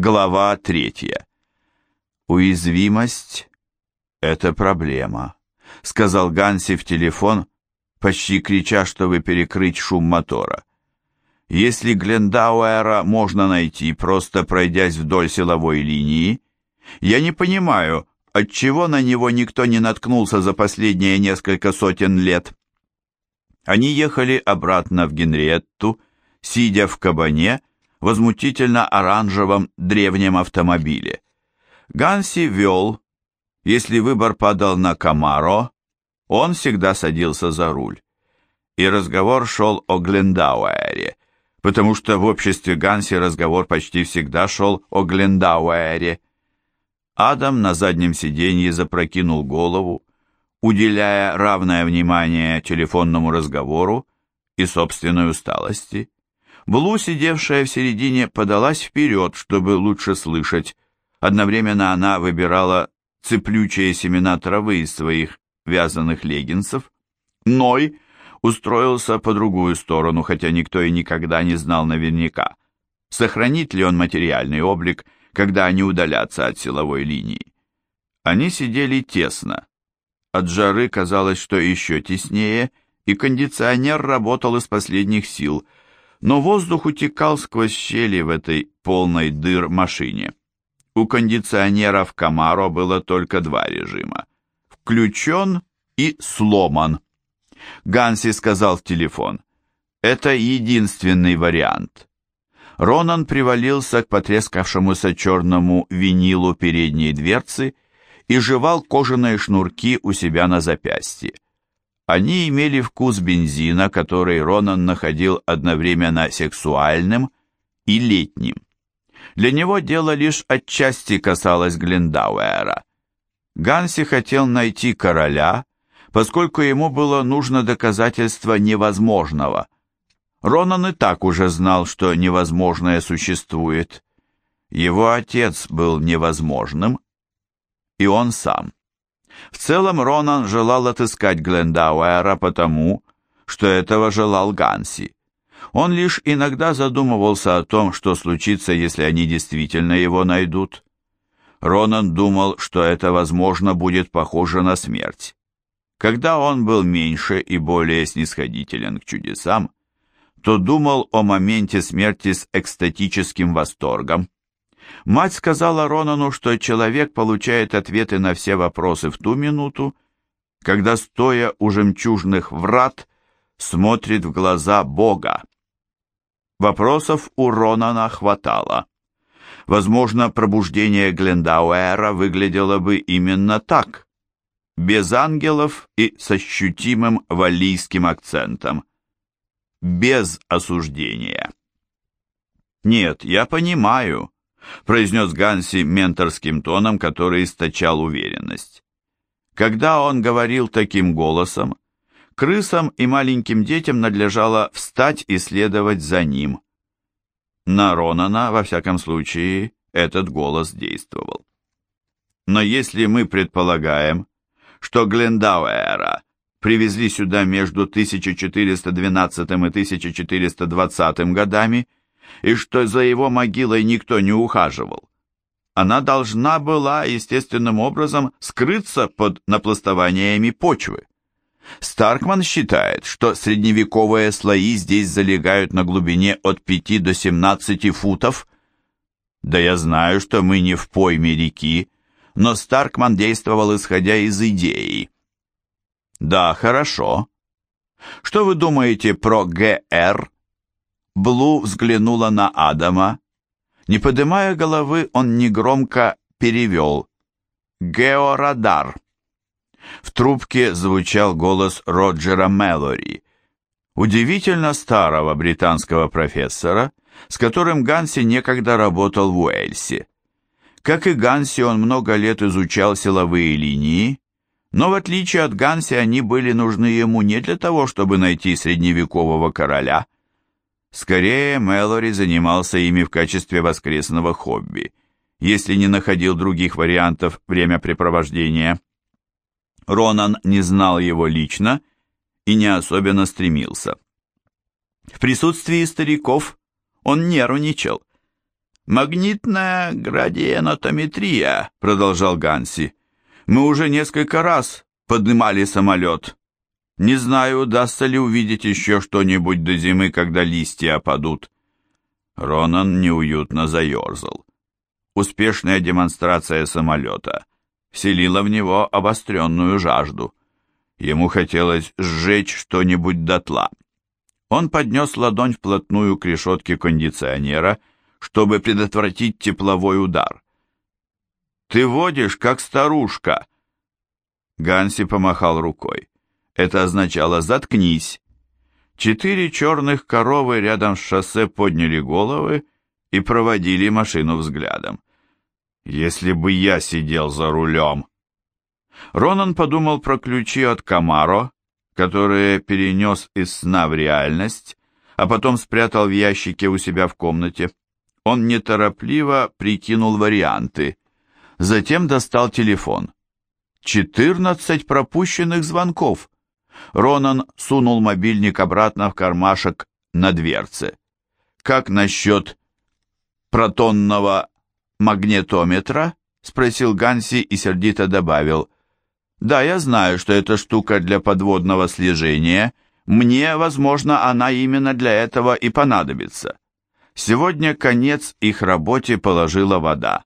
Глава третья. Уязвимость — это проблема, сказал Ганси в телефон, почти крича, чтобы перекрыть шум мотора. Если Глендауэра можно найти, просто пройдясь вдоль силовой линии, я не понимаю, отчего на него никто не наткнулся за последние несколько сотен лет. Они ехали обратно в Генриетту, сидя в кабане, возмутительно оранжевом древнем автомобиле. Ганси вел, если выбор падал на Камаро, он всегда садился за руль. И разговор шел о Глендауэре, потому что в обществе Ганси разговор почти всегда шел о Глендауэре. Адам на заднем сиденье запрокинул голову, уделяя равное внимание телефонному разговору и собственной усталости. Блу, сидевшая в середине, подалась вперед, чтобы лучше слышать. Одновременно она выбирала цеплючие семена травы из своих вязаных леггинсов. Ной устроился по другую сторону, хотя никто и никогда не знал наверняка, сохранит ли он материальный облик, когда они удалятся от силовой линии. Они сидели тесно. От жары казалось, что еще теснее, и кондиционер работал из последних сил – но воздух утекал сквозь щели в этой полной дыр машине. У кондиционера в Камаро было только два режима – включен и сломан. Ганси сказал в телефон, это единственный вариант. Ронан привалился к потрескавшемуся черному винилу передней дверцы и жевал кожаные шнурки у себя на запястье. Они имели вкус бензина, который Ронан находил одновременно сексуальным и летним. Для него дело лишь отчасти касалось Глендауэра. Ганси хотел найти короля, поскольку ему было нужно доказательство невозможного. Ронан и так уже знал, что невозможное существует. Его отец был невозможным, и он сам. В целом Ронан желал отыскать Глендауэра потому, что этого желал Ганси. Он лишь иногда задумывался о том, что случится, если они действительно его найдут. Ронан думал, что это, возможно, будет похоже на смерть. Когда он был меньше и более снисходителен к чудесам, то думал о моменте смерти с экстатическим восторгом. Мать сказала Ронану, что человек получает ответы на все вопросы в ту минуту, когда, стоя у жемчужных врат, смотрит в глаза Бога. Вопросов у Ронана хватало. Возможно, пробуждение Глендауэра выглядело бы именно так, без ангелов и с ощутимым валлийским акцентом, без осуждения. Нет, я понимаю, произнес Ганси менторским тоном, который источал уверенность. Когда он говорил таким голосом, крысам и маленьким детям надлежало встать и следовать за ним. На Ронана, во всяком случае, этот голос действовал. Но если мы предполагаем, что Глендауэра привезли сюда между 1412 и 1420 годами, и что за его могилой никто не ухаживал. Она должна была естественным образом скрыться под напластованиями почвы. Старкман считает, что средневековые слои здесь залегают на глубине от 5 до 17 футов. Да я знаю, что мы не в пойме реки, но Старкман действовал исходя из идеи. Да, хорошо. Что вы думаете про ГР Блу взглянула на Адама. Не поднимая головы, он негромко перевел. «Георадар». В трубке звучал голос Роджера Мэлори, удивительно старого британского профессора, с которым Ганси некогда работал в Уэльсе. Как и Ганси, он много лет изучал силовые линии, но в отличие от Ганси они были нужны ему не для того, чтобы найти средневекового короля – Скорее, Мэлори занимался ими в качестве воскресного хобби, если не находил других вариантов времяпрепровождения. Ронан не знал его лично и не особенно стремился. В присутствии стариков он нервничал. «Магнитная градиенотометрия», — продолжал Ганси. «Мы уже несколько раз поднимали самолет. Не знаю, удастся ли увидеть еще что-нибудь до зимы, когда листья опадут». Ронан неуютно заерзал. Успешная демонстрация самолета вселила в него обостренную жажду. Ему хотелось сжечь что-нибудь дотла. Он поднес ладонь вплотную к решетке кондиционера, чтобы предотвратить тепловой удар. «Ты водишь, как старушка!» Ганси помахал рукой. Это означало «заткнись». Четыре черных коровы рядом с шоссе подняли головы и проводили машину взглядом. «Если бы я сидел за рулем!» Ронан подумал про ключи от Камаро, которые перенес из сна в реальность, а потом спрятал в ящике у себя в комнате. Он неторопливо прикинул варианты. Затем достал телефон. Четырнадцать пропущенных звонков. Ронан сунул мобильник обратно в кармашек на дверце. «Как насчет протонного магнетометра?» — спросил Ганси и сердито добавил. Да, я знаю, что эта штука для подводного слежения. Мне, возможно, она именно для этого и понадобится. Сегодня конец их работе положила вода.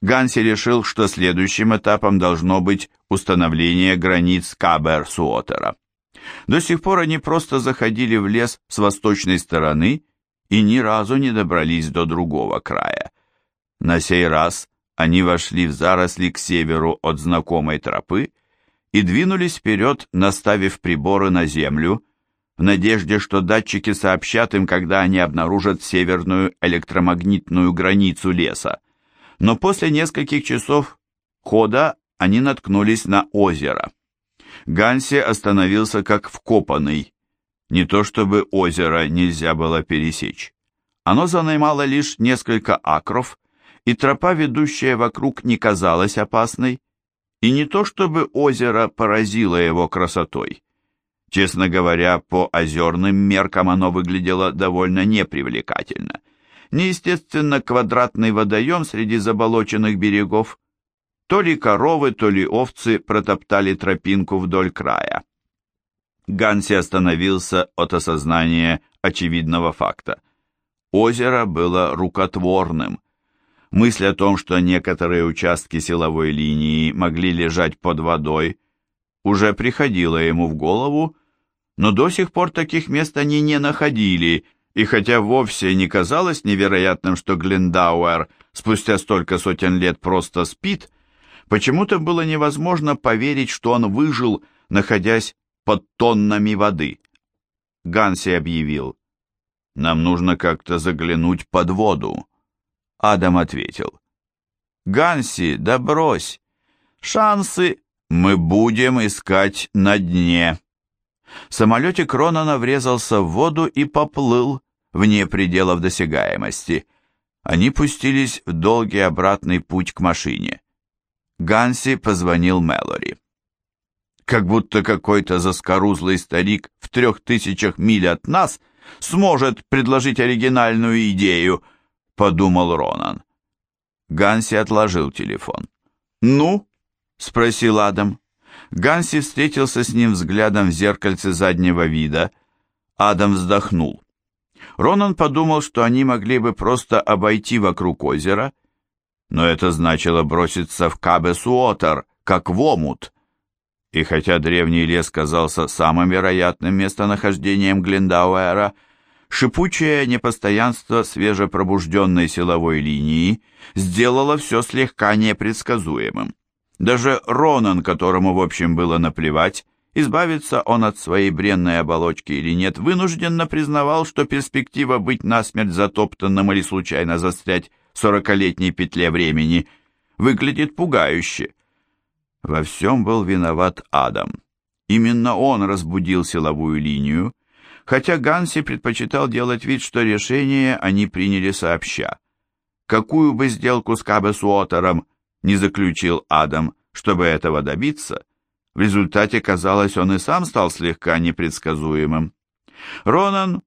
Ганси решил, что следующим этапом должно быть установление границ Кабер-Суотера. До сих пор они просто заходили в лес с восточной стороны и ни разу не добрались до другого края. На сей раз они вошли в заросли к северу от знакомой тропы и двинулись вперед, наставив приборы на землю, в надежде, что датчики сообщат им, когда они обнаружат северную электромагнитную границу леса. Но после нескольких часов хода они наткнулись на озеро. Ганси остановился как вкопанный. Не то чтобы озеро нельзя было пересечь. Оно занимало лишь несколько акров, и тропа, ведущая вокруг, не казалась опасной, и не то чтобы озеро поразило его красотой. Честно говоря, по озерным меркам оно выглядело довольно непривлекательно. Неестественно квадратный водоем среди заболоченных берегов. То ли коровы, то ли овцы протоптали тропинку вдоль края. Ганси остановился от осознания очевидного факта. Озеро было рукотворным – Мысль о том, что некоторые участки силовой линии могли лежать под водой, уже приходила ему в голову, но до сих пор таких мест они не находили, и хотя вовсе не казалось невероятным, что Глендауэр спустя столько сотен лет просто спит, почему-то было невозможно поверить, что он выжил, находясь под тоннами воды. Ганси объявил, «Нам нужно как-то заглянуть под воду». Адам ответил. «Ганси, да брось! Шансы мы будем искать на дне!» Самолетик Ронана врезался в воду и поплыл вне пределов досягаемости. Они пустились в долгий обратный путь к машине. Ганси позвонил Мэлори. Как будто какой-то заскорузлый старик в трех тысячах миль от нас сможет предложить оригинальную идею — подумал Ронан. Ганси отложил телефон. «Ну?» — спросил Адам. Ганси встретился с ним взглядом в зеркальце заднего вида. Адам вздохнул. Ронан подумал, что они могли бы просто обойти вокруг озера, но это значило броситься в Кабесуотер, как в омут. И хотя древний лес казался самым вероятным местонахождением Глендауэра, Шипучее непостоянство свежепробужденной силовой линии сделало все слегка непредсказуемым. Даже Ронан, которому в общем было наплевать, избавиться он от своей бренной оболочки или нет, вынужденно признавал, что перспектива быть насмерть затоптанным или случайно застрять сорокалетней петле времени выглядит пугающе. Во всем был виноват Адам. Именно он разбудил силовую линию, хотя Ганси предпочитал делать вид, что решение они приняли сообща. Какую бы сделку с Кабесуотером не заключил Адам, чтобы этого добиться, в результате, казалось, он и сам стал слегка непредсказуемым. Ронан,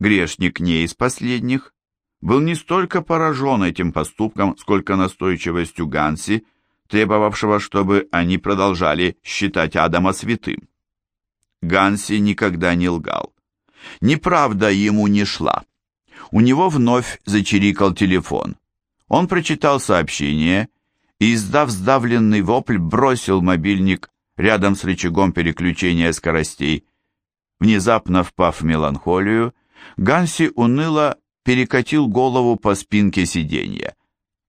грешник не из последних, был не столько поражен этим поступком, сколько настойчивостью Ганси, требовавшего, чтобы они продолжали считать Адама святым. Ганси никогда не лгал. Неправда ему не шла. У него вновь зачирикал телефон. Он прочитал сообщение и, издав сдавленный вопль, бросил мобильник рядом с рычагом переключения скоростей. Внезапно впав в меланхолию, Ганси уныло перекатил голову по спинке сиденья.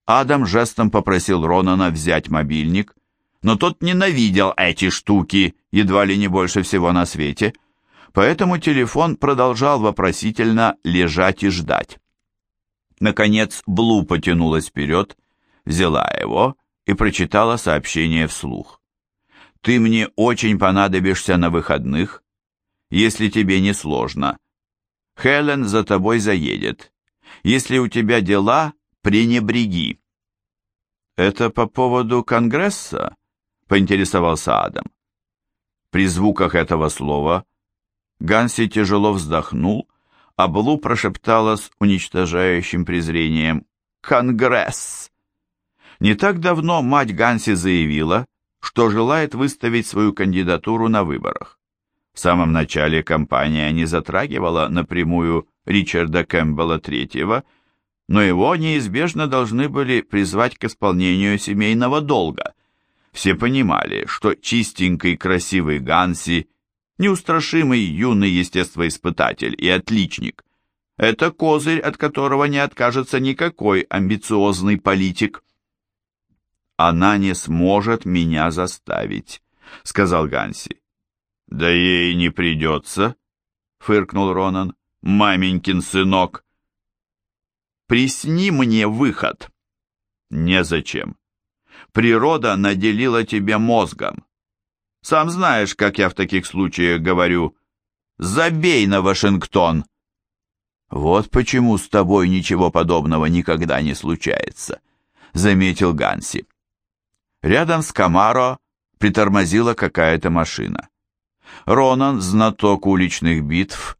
Адам жестом попросил Ронана взять мобильник, но тот ненавидел эти штуки, едва ли не больше всего на свете, поэтому телефон продолжал вопросительно лежать и ждать. Наконец Блу потянулась вперед, взяла его и прочитала сообщение вслух. «Ты мне очень понадобишься на выходных, если тебе не сложно. Хелен за тобой заедет. Если у тебя дела, пренебреги». «Это по поводу Конгресса?» — поинтересовался Адам. При звуках этого слова Ганси тяжело вздохнул, а Блу прошептала с уничтожающим презрением «Конгресс!». Не так давно мать Ганси заявила, что желает выставить свою кандидатуру на выборах. В самом начале кампания не затрагивала напрямую Ричарда Кэмпбелла III, но его неизбежно должны были призвать к исполнению семейного долга. Все понимали, что чистенький красивый Ганси неустрашимый юный естествоиспытатель и отличник. Это козырь, от которого не откажется никакой амбициозный политик. «Она не сможет меня заставить», — сказал Ганси. «Да ей не придется», — фыркнул Ронан. «Маменькин сынок». «Присни мне выход». «Незачем. Природа наделила тебя мозгом. Сам знаешь, как я в таких случаях говорю. Забей на Вашингтон. Вот почему с тобой ничего подобного никогда не случается, заметил Ганси. Рядом с Камаро притормозила какая-то машина. Ронан, знаток уличных битв,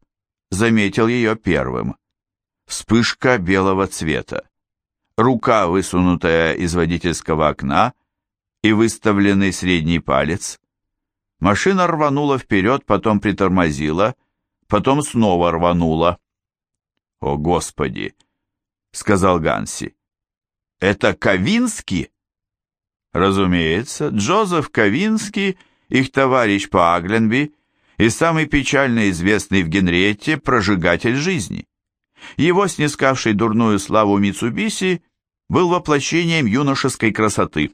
заметил ее первым. Вспышка белого цвета. Рука, высунутая из водительского окна, и выставленный средний палец. Машина рванула вперед, потом притормозила, потом снова рванула. «О, Господи!» — сказал Ганси. «Это Кавинский?» Разумеется, Джозеф Кавинский, их товарищ по Агленби и самый печально известный в Генриетте прожигатель жизни. Его снискавший дурную славу Митсубиси был воплощением юношеской красоты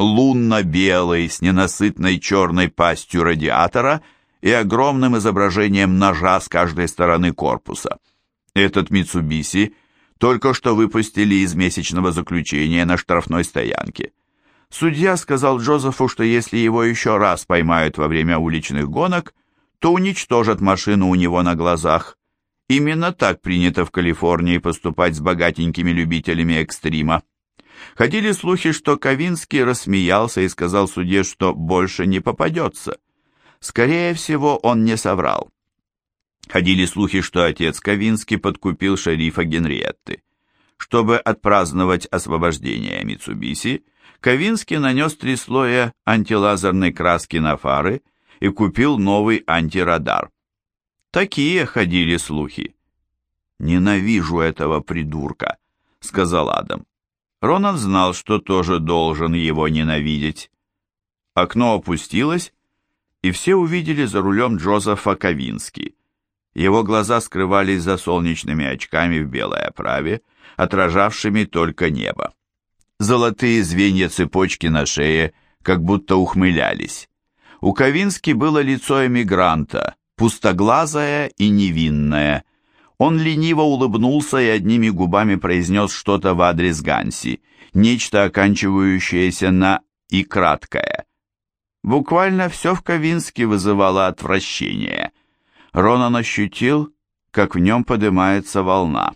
лунно-белый, с ненасытной черной пастью радиатора и огромным изображением ножа с каждой стороны корпуса. Этот Митсубиси только что выпустили из месячного заключения на штрафной стоянке. Судья сказал Джозефу, что если его еще раз поймают во время уличных гонок, то уничтожат машину у него на глазах. Именно так принято в Калифорнии поступать с богатенькими любителями экстрима. Ходили слухи, что Ковинский рассмеялся и сказал судье, что больше не попадется. Скорее всего, он не соврал. Ходили слухи, что отец Ковинский подкупил шерифа Генриетты. Чтобы отпраздновать освобождение Митсубиси, Ковинский нанес три слоя антилазерной краски на фары и купил новый антирадар. Такие ходили слухи. «Ненавижу этого придурка», — сказал Адам. Ронан знал, что тоже должен его ненавидеть. Окно опустилось, и все увидели за рулем Джозефа Ковински. Его глаза скрывались за солнечными очками в белой оправе, отражавшими только небо. Золотые звенья цепочки на шее как будто ухмылялись. У Ковински было лицо эмигранта, пустоглазое и невинное. Он лениво улыбнулся и одними губами произнес что-то в адрес Ганси, нечто оканчивающееся на «и краткое». Буквально все в Ковинске вызывало отвращение. Ронан ощутил, как в нем поднимается волна.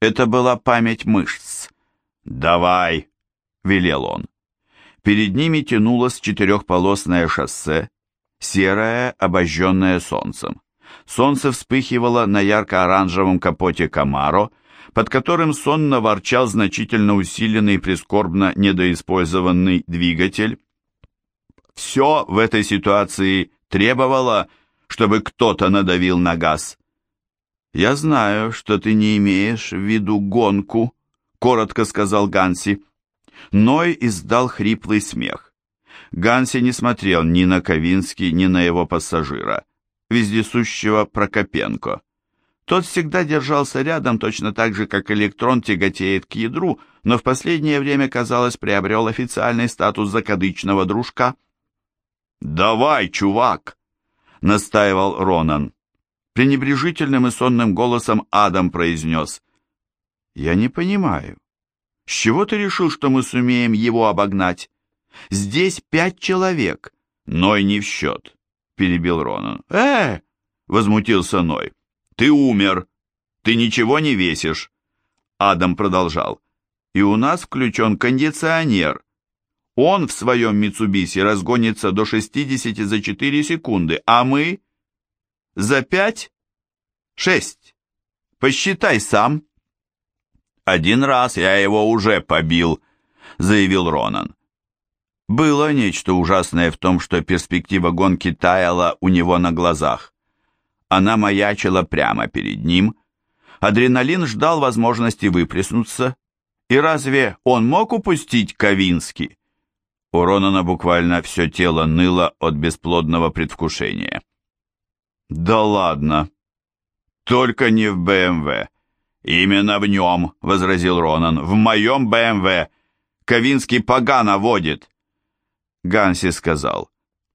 Это была память мышц. «Давай!» — велел он. Перед ними тянулось четырехполосное шоссе, серое, обожженное солнцем. Солнце вспыхивало на ярко-оранжевом капоте Камаро, под которым сонно ворчал значительно усиленный прискорбно недоиспользованный двигатель. Все в этой ситуации требовало, чтобы кто-то надавил на газ. «Я знаю, что ты не имеешь в виду гонку», — коротко сказал Ганси. Ной издал хриплый смех. Ганси не смотрел ни на Ковинский, ни на его пассажира, вездесущего Прокопенко. Тот всегда держался рядом, точно так же, как электрон тяготеет к ядру, но в последнее время, казалось, приобрел официальный статус закадычного дружка. «Давай, чувак!» — настаивал Ронан. Пренебрежительным и сонным голосом Адам произнес. «Я не понимаю. С чего ты решил, что мы сумеем его обогнать? Здесь пять человек. Ной не в счет», — перебил Ронан. «Э!» — возмутился Ной. «Ты умер. Ты ничего не весишь». Адам продолжал. «И у нас включен кондиционер. Он в своем Митсубиси разгонится до 60 за 4 секунды, а мы за пять? Шесть. Посчитай сам. Один раз я его уже побил, заявил Ронан. Было нечто ужасное в том, что перспектива гонки таяла у него на глазах. Она маячила прямо перед ним. Адреналин ждал возможности выплеснуться. И разве он мог упустить Ковински? У Ронана буквально все тело ныло от бесплодного предвкушения. «Да ладно!» «Только не в БМВ!» «Именно в нем!» — возразил Ронан. «В моем БМВ! Ковинский погано водит!» Ганси сказал.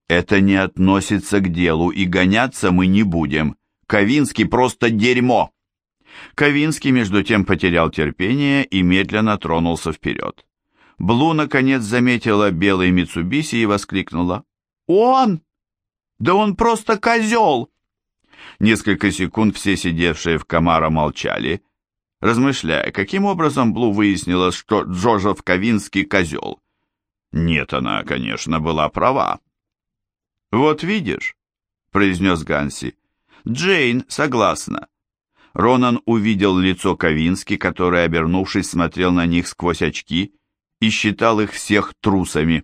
«Это не относится к делу, и гоняться мы не будем. Ковинский просто дерьмо!» Ковинский, между тем, потерял терпение и медленно тронулся вперед. Блу, наконец, заметила белый Митсубиси и воскликнула. «Он! Да он просто козел!» Несколько секунд все сидевшие в Камара молчали, размышляя, каким образом Блу выяснила, что Джозеф Ковинский козел. Нет, она, конечно, была права. «Вот видишь», — произнес Ганси, — «Джейн согласна». Ронан увидел лицо Ковински, который, обернувшись, смотрел на них сквозь очки и считал их всех трусами.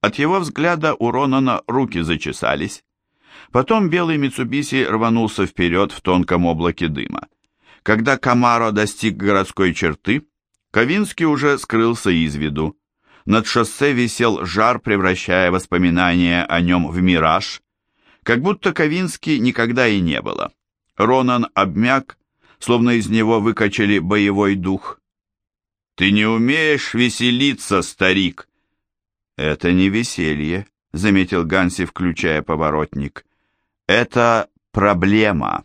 От его взгляда у Ронана руки зачесались. Потом белый Митсубиси рванулся вперед в тонком облаке дыма. Когда Камаро достиг городской черты, Ковинский уже скрылся из виду. Над шоссе висел жар, превращая воспоминания о нем в мираж, как будто Ковинский никогда и не было. Ронан обмяк, словно из него выкачали боевой дух. «Ты не умеешь веселиться, старик!» «Это не веселье», — заметил Ганси, включая поворотник. Это проблема.